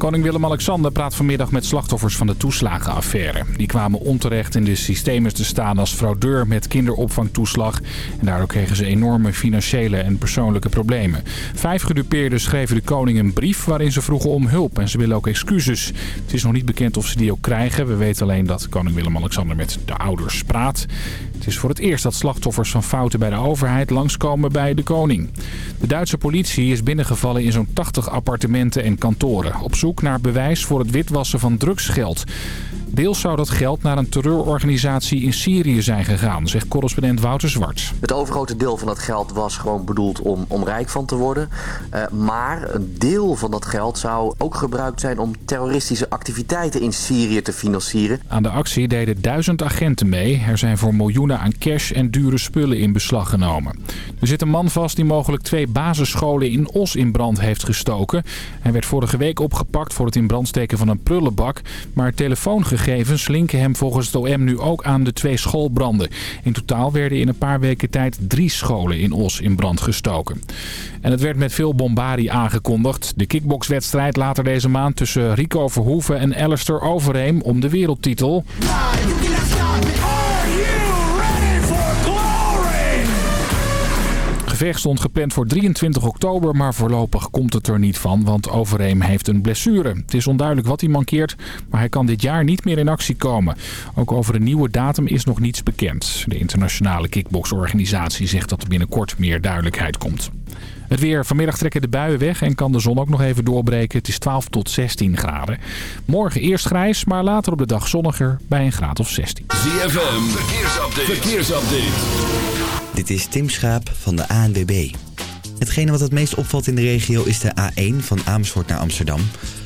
Koning Willem-Alexander praat vanmiddag met slachtoffers van de toeslagenaffaire. Die kwamen onterecht in de systemen te staan als fraudeur met kinderopvangtoeslag. En daardoor kregen ze enorme financiële en persoonlijke problemen. Vijf gedupeerden schreven de koning een brief waarin ze vroegen om hulp. En ze willen ook excuses. Het is nog niet bekend of ze die ook krijgen. We weten alleen dat koning Willem-Alexander met de ouders praat. Het is voor het eerst dat slachtoffers van fouten bij de overheid langskomen bij de koning. De Duitse politie is binnengevallen in zo'n 80 appartementen en kantoren. Op zoek naar bewijs voor het witwassen van drugsgeld. Deels zou dat geld naar een terreurorganisatie in Syrië zijn gegaan, zegt correspondent Wouter Zwart. Het overgrote deel van dat geld was gewoon bedoeld om, om rijk van te worden. Uh, maar een deel van dat geld zou ook gebruikt zijn om terroristische activiteiten in Syrië te financieren. Aan de actie deden duizend agenten mee. Er zijn voor miljoenen aan cash en dure spullen in beslag genomen. Er zit een man vast die mogelijk twee basisscholen in Os in brand heeft gestoken. Hij werd vorige week opgepakt voor het in brand steken van een prullenbak. Maar telefoongegevens linken hem volgens het OM nu ook aan de twee schoolbranden. In totaal werden in een paar weken tijd drie scholen in Os in brand gestoken. En het werd met veel bombardie aangekondigd. De kickboxwedstrijd later deze maand tussen Rico Verhoeven en Alistair Overeem om de wereldtitel. Gevecht stond gepland voor 23 oktober, maar voorlopig komt het er niet van, want Overeem heeft een blessure. Het is onduidelijk wat hij mankeert, maar hij kan dit jaar niet meer in actie komen. Ook over een nieuwe datum is nog niets bekend. De internationale kickboxorganisatie zegt dat er binnenkort meer duidelijkheid komt. Het weer. Vanmiddag trekken de buien weg en kan de zon ook nog even doorbreken. Het is 12 tot 16 graden. Morgen eerst grijs, maar later op de dag zonniger bij een graad of 16. ZFM. Verkeersupdate. Verkeersupdate. Dit is Tim Schaap van de ANWB. Hetgene wat het meest opvalt in de regio is de A1 van Amersfoort naar Amsterdam.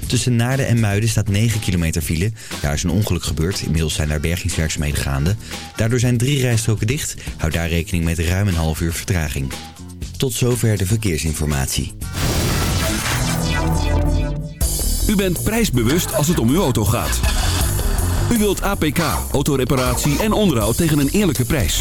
Tussen Naarden en Muiden staat 9 kilometer file. Daar is een ongeluk gebeurd. Inmiddels zijn daar bergingswerkzaamheden gaande. Daardoor zijn drie rijstroken dicht. Houd daar rekening met ruim een half uur vertraging. Tot zover de verkeersinformatie. U bent prijsbewust als het om uw auto gaat. U wilt APK, autoreparatie en onderhoud tegen een eerlijke prijs.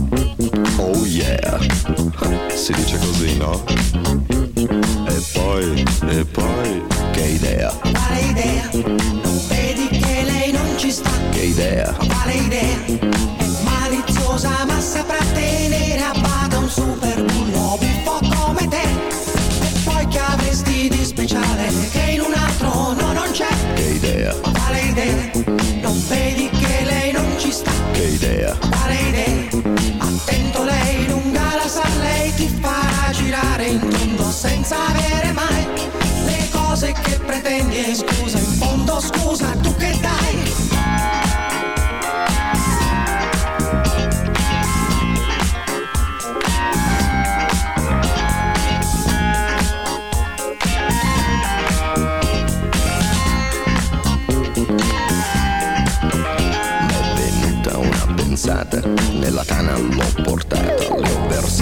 Oh yeah, si dice così, no? E poi, e poi, che idea? Quale idea? Non vedi che lei non ci sta? Che idea? Quale idea? È maliziosa ma saprà tenere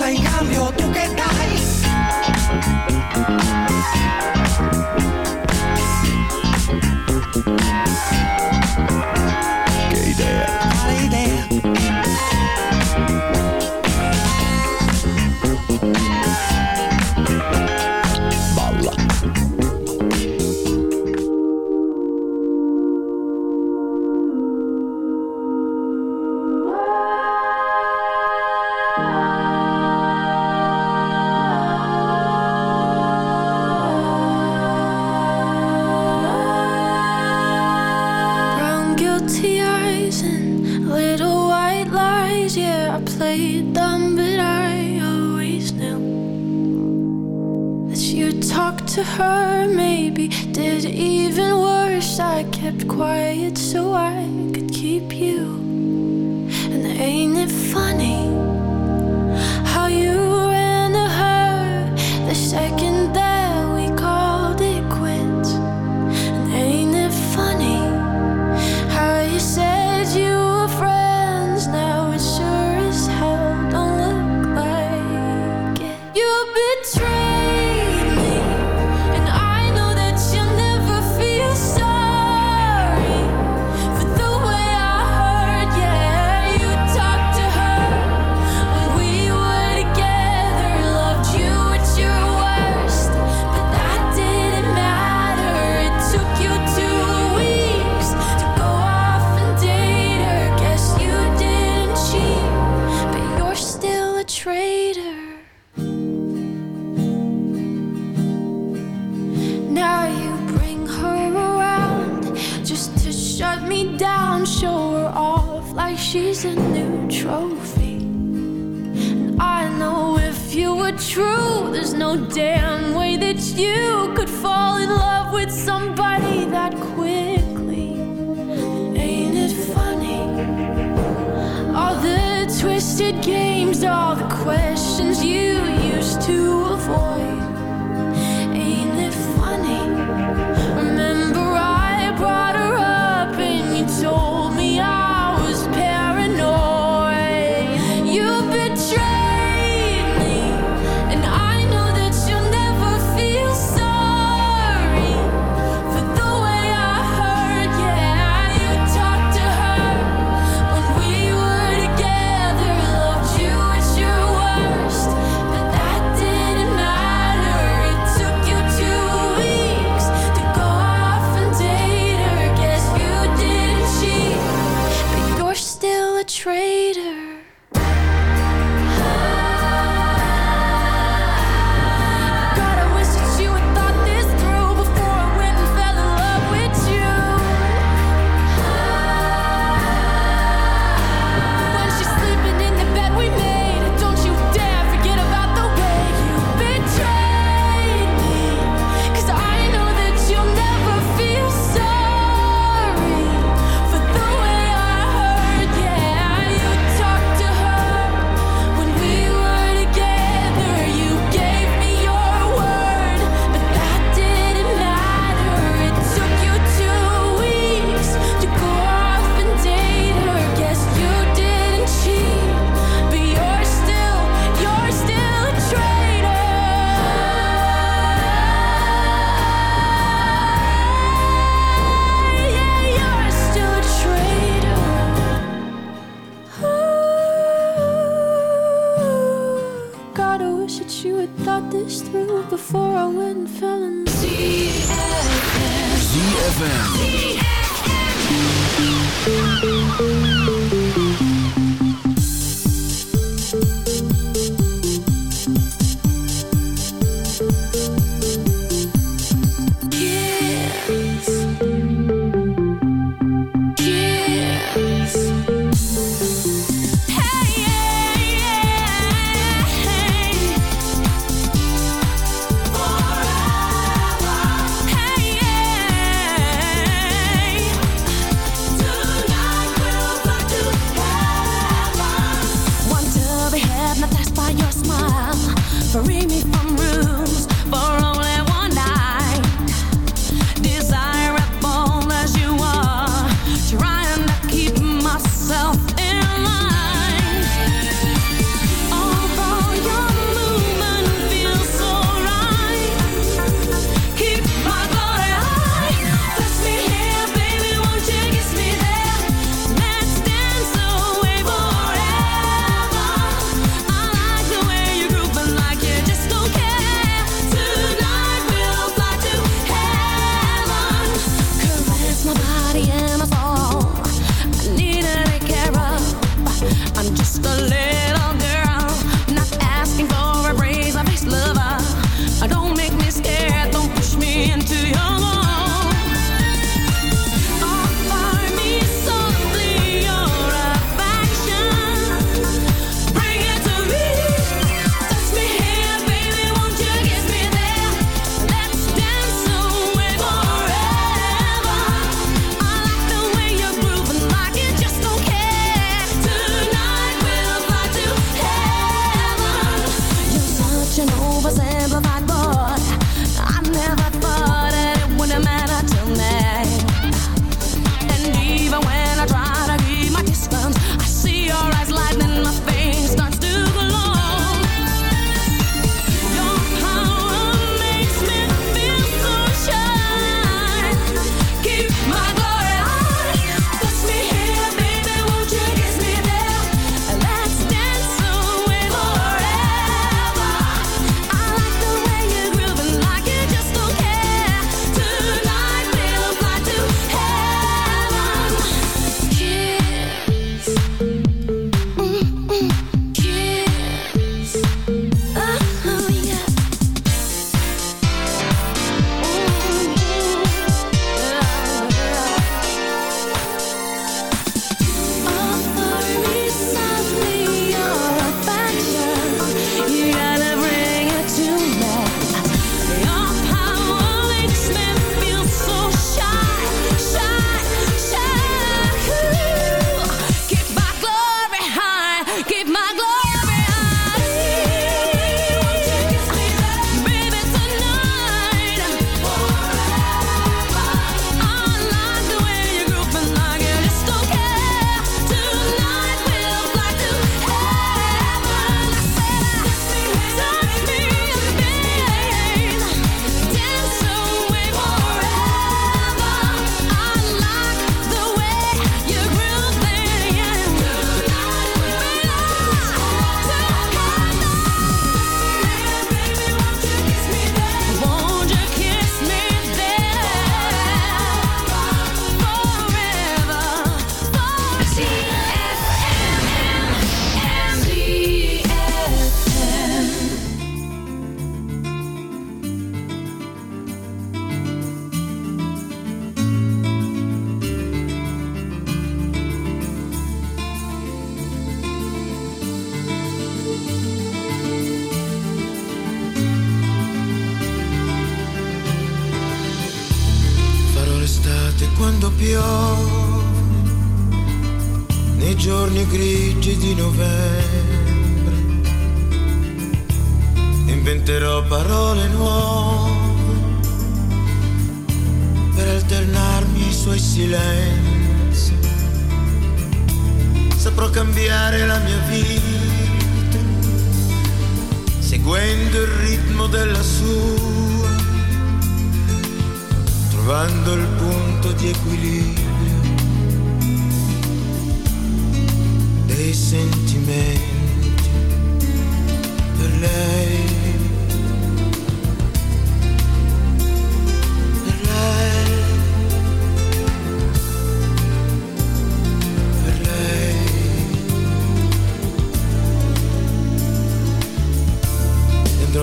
cosa en cambio. damn way that you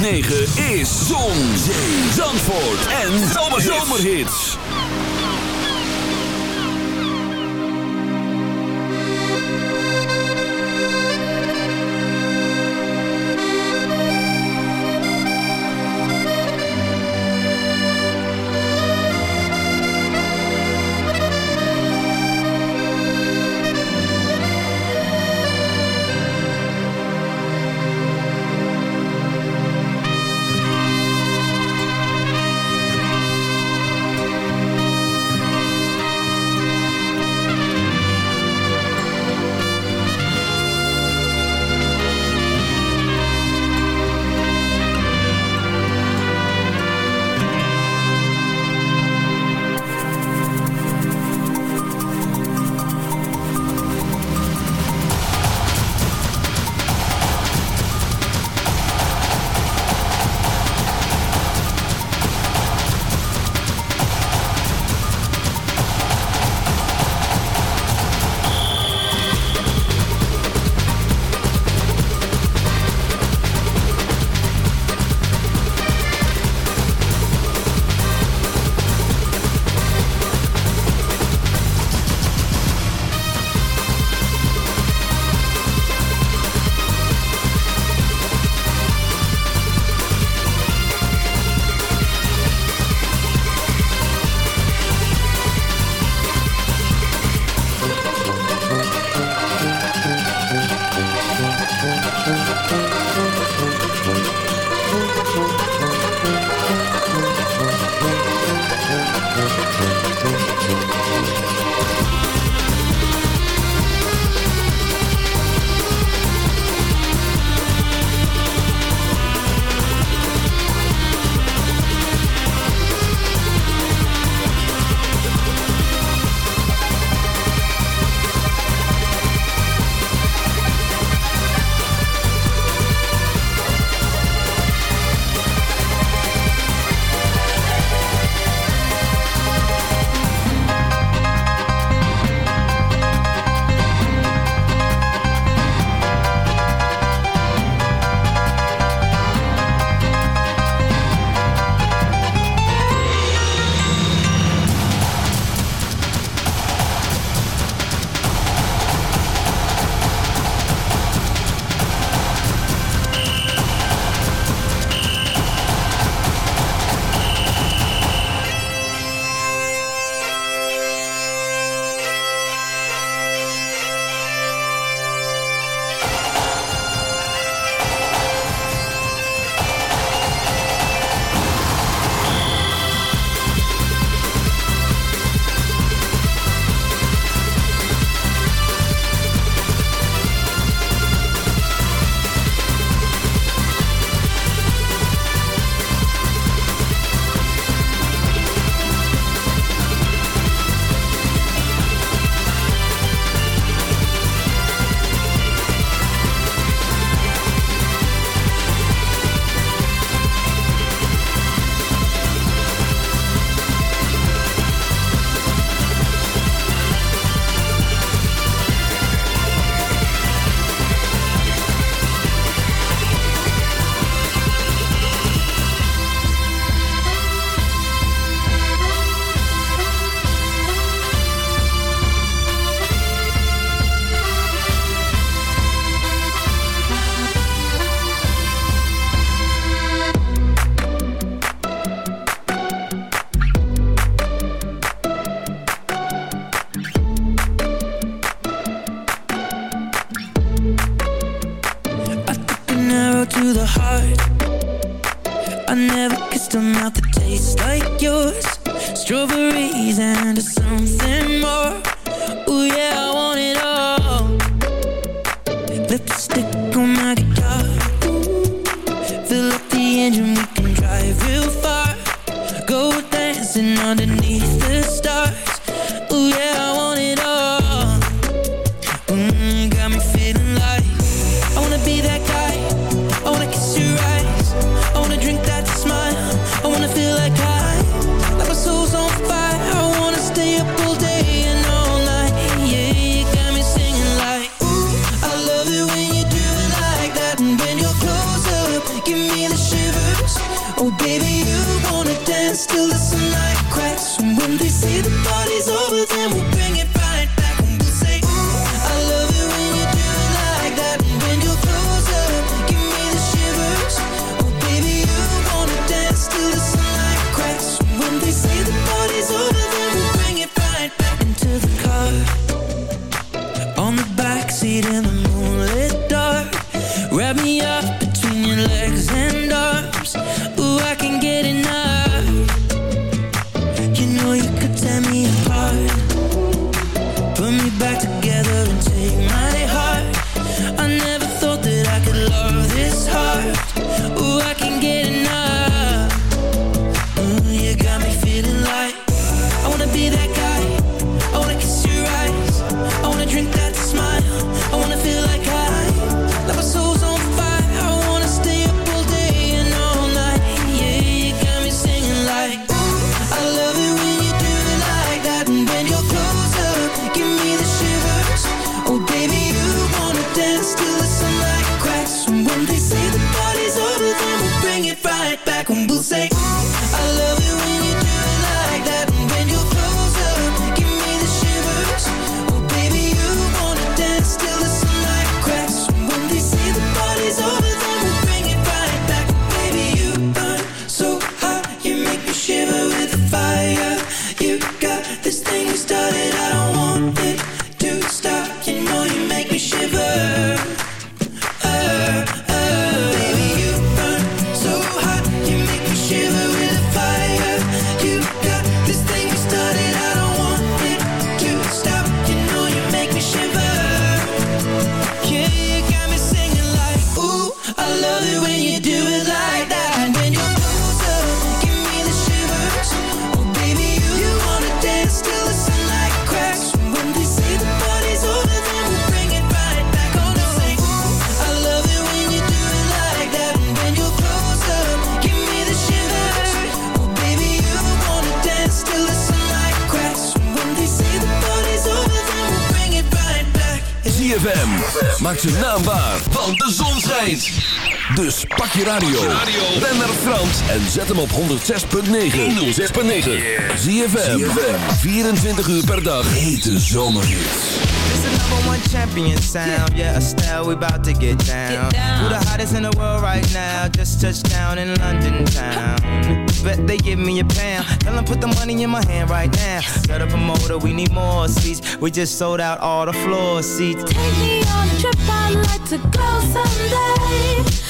9. and we can drive real far. Go dancing underneath the stars. je radio. Ben naar Frans en zet hem op 106.9. 106.9. Zie je 24 uur per dag. Hete zomerhits. number one champion sound. Yeah, Estelle, we about to get down. get down. The hottest in the world right now. Just touched down in London town. Bet they give me a pound. Tell them put the money in my hand right now. Set up a motor, we need more seats. We just sold out all the floor seats. Take me on a trip, I'd like to go someday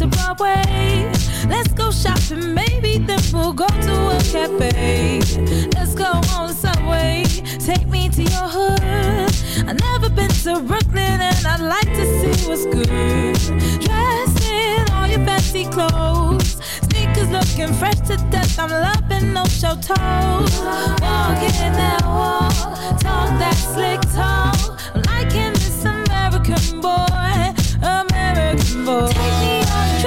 to Broadway. Let's go shopping, maybe then we'll go to a cafe. Let's go on the subway, take me to your hood. I've never been to Brooklyn and I'd like to see what's good. Dressed in all your fancy clothes, sneakers looking fresh to death. I'm loving no show toes. Walking that wall, talk that slick talk. Liking this American boy, American boy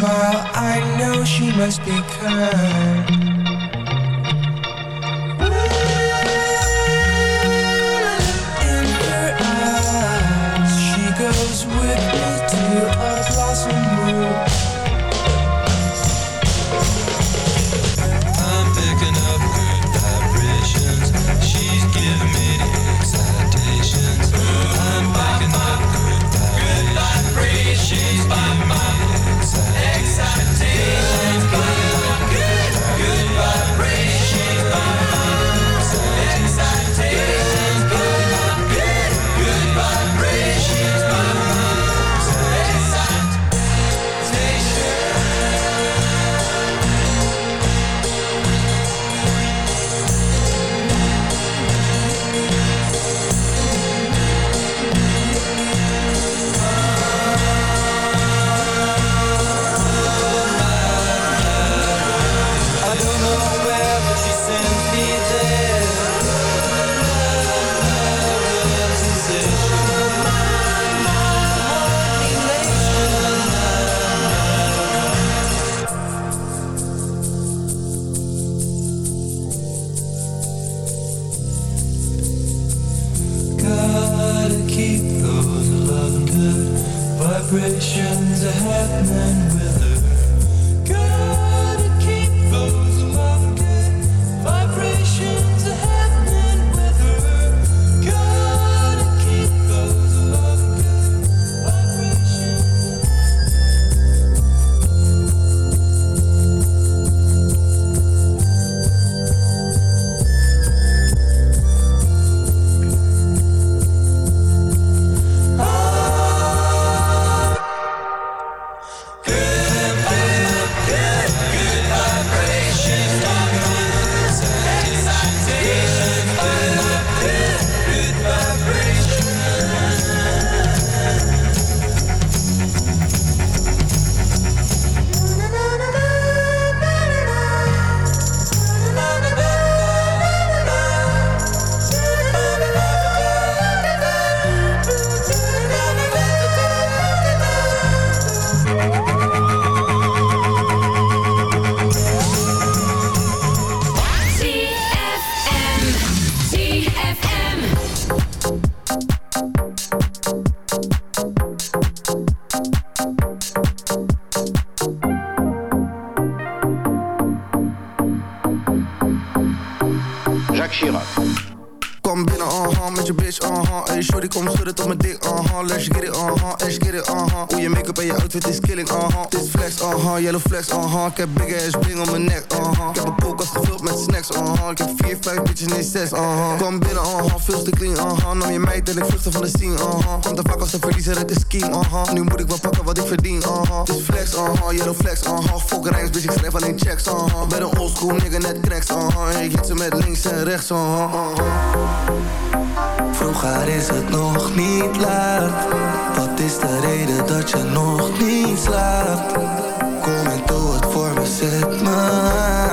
Smile, I know she must be kind. 去了。Kom binnen, uh-huh, met je bitch, uh-huh. Hey, shorty, kom schudden tot mijn dik, uh-huh. Let's get it, uh-huh, let's get it, uh-huh. Hoe je make-up en je outfit is killing, uh-huh. Dit is flex, uh-huh, yellow flex, uh-huh. Ik heb big ass bling om mijn nek, uh-huh. Ik heb een koelkast gevuld met snacks, uh-huh. Ik heb vier, vijf bitches, nee zes, uh-huh. Kom binnen, uh-huh, veel te clean, uh-huh. Nam je meid en ik vluchtte van de scene, uh-huh. Komt te vaak als de verliezer uit de scheme, uh-huh. Nu moet ik wel pakken wat ik verdien, uh-huh. Dit is flex, uh-huh, yellow flex, uh-huh. Fuck rijms, bitch, ik schrijf alleen checks, uh-huh. Ben een oldschool nigga, net cracks, uh-huh. Ik hit ze met links en rechts, uh-huh, uh-huh Vroeger is het nog niet laat. Wat is de reden dat je nog niet slaapt? Kom en doe het voor me, zet me aan.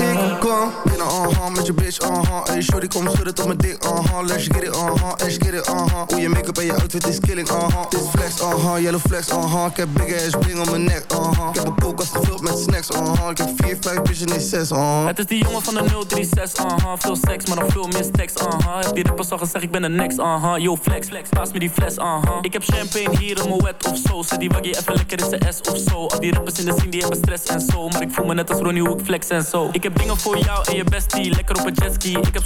Ik kom binnen, uh-huh, met je bitch, uh-huh Hey, shorty, kom schudden tot mijn dik, uh-huh Let's get it, uh-huh, let's get it, uh-huh Hoe je make-up en je outfit is killing, uh-huh Dit is flex, uh-huh, yellow flex, uh-huh Ik heb big ass bling om mijn nek, uh-huh Ik heb een koelkast gevuld met snacks, uh-huh Ik heb vier, vijf bitches, nee zes, uh-huh Het is die jongen van de 036, uh-huh Veel seks, maar nog veel meer stacks, uh-huh Heb die rappers al gezegd, ik ben de next, uh-huh Yo, flex, flex, paas me die fles, uh-huh Ik heb champagne hier in mijn wet of zo. Zet die waggie even lekker in de S of zo. Al die rappers in de scene, die hebben stress en zo. Maar ik voel me net als Ronnie, hoe ik flex en zo. Ik heb dingen voor jou en je bestie. Lekker op een jetski. Ik heb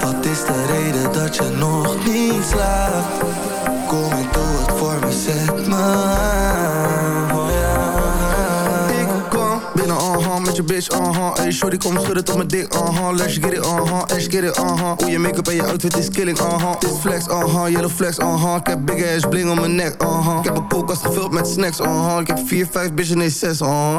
Wat is de reden dat je nog niet slaapt? Kom en doe het voor me, zet me aan. Oh. Ik kom binnen, uh-huh, met je bitch, uh-huh. Hey, shorty, kom schudden tot mijn dik, uh-huh. Let's get it, uh-huh, let's get it, uh-huh. Hoe je make-up en je outfit is killing, uh-huh. Dit flex, uh-huh, yellow flex, uh-huh. Ik heb big ass bling om mijn nek, uh-huh. Ik heb een koelkast gevuld met snacks, uh-huh. Ik heb vier, vijf bitches, nee zes, uh-huh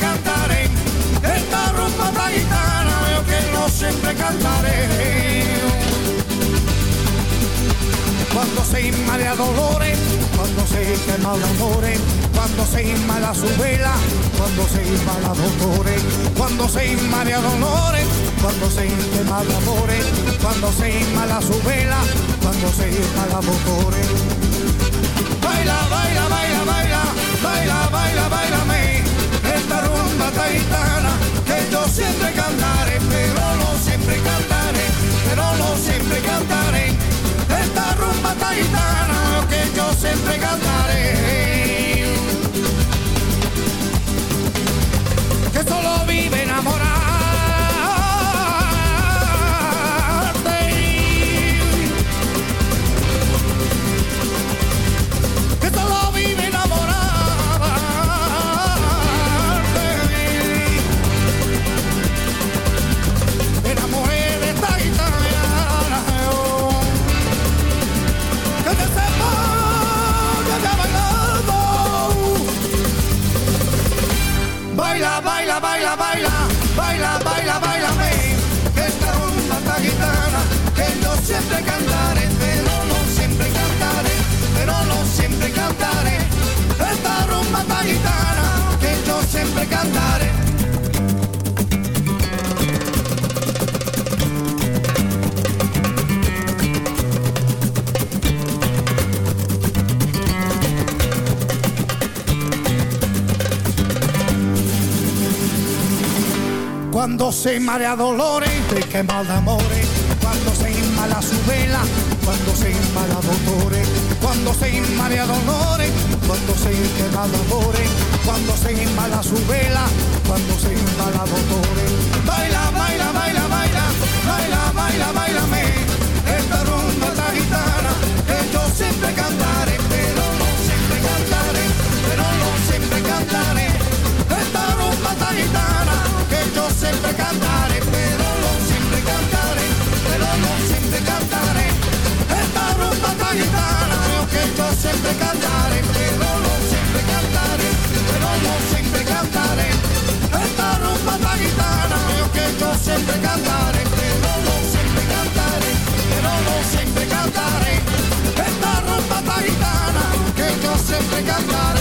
Siempre cantaré. Cuando se inmala dolores, cuando se quema de amores, cuando se inmala su vela, cuando se inmala dolores, cuando se inmala dolores, cuando se quema de amores, cuando se inmala su vela, cuando se inmala dolores. Baila, baila, baila, baila, baila, baila, bailame, esta rumba taitana que yo siempre cantaré, siempre cantaré. Esta rumba taitana que yo siempre cantaré. cantare. Cuando se marea dolores, te quema de amores. Cuando se inmala su vela, cuando se inmala dolores. Cuando se inmala dolores cuando se quema de amores. Cuando se inmala su vela, cuando se inmala dolores. Baila, baila, baila, baila, baila, baila, bailame. Esta rumba esta gitana que yo siempre cantaré, pero no siempre cantaré, pero no siempre cantaré. Esta rumba esta gitana que yo siempre cantaré, pero no siempre cantaré, pero no siempre cantaré. Esta rumba esta gitana que yo siempre cantaré, I got got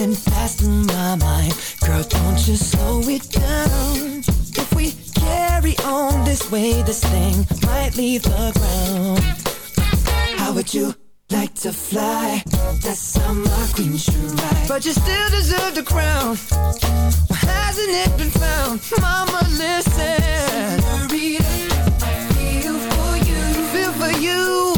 and fast in my mind. Girl, don't you slow it down. If we carry on this way, this thing might leave the ground. How would you like to fly? That's how my queen should ride. But you still deserve the crown. Why hasn't it been found? Mama, listen. Senorita, I feel for you. Feel for you.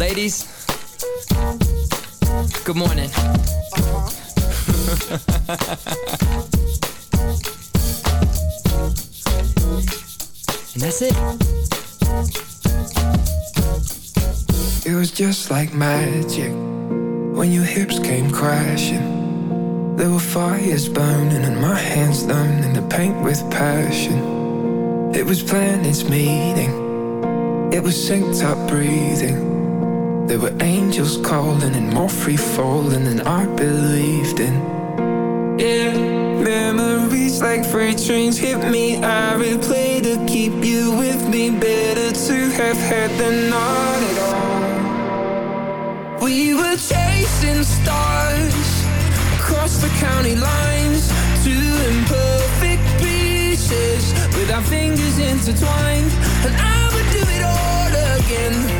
ladies. Good morning. and that's it. It was just like magic when your hips came crashing. There were fires burning and my hands learning to paint with passion. It was planets meeting, it was synced up breathing. There were angels calling and more free falling than I believed in. Yeah, memories like freight trains hit me. I replay to keep you with me. Better to have had than not at all. We were chasing stars across the county lines, two imperfect pieces with our fingers intertwined. And I would do it all again,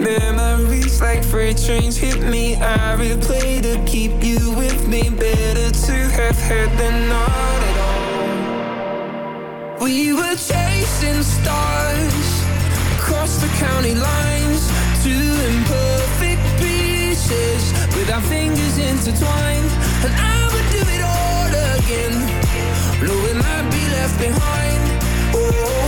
memories like freight trains hit me. I replay to keep you with me. Better to have had than not at all. We were chasing stars across the county lines, two imperfect pieces with our fingers intertwined. And I would do it all again, knowing I'd be left behind. Oh,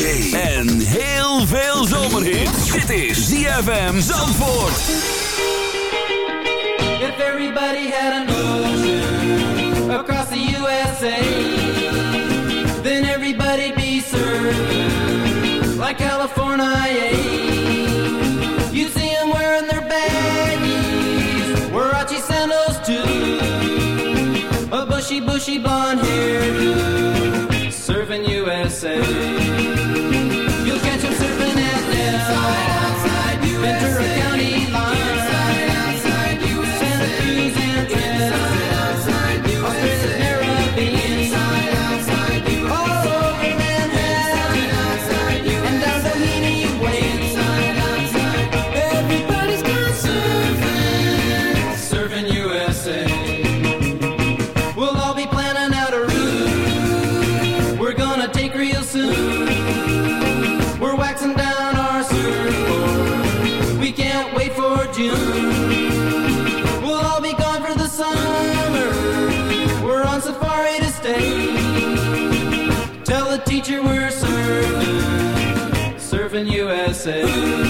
Zee en heel veel zomerhit. Dit is ZFM Zandvoort. If everybody had an ocean across the USA, then everybody'd be served like California. You'd see them wearing their baggies, Warachi sandals too, a bushy, bushy blonde hair, serving say say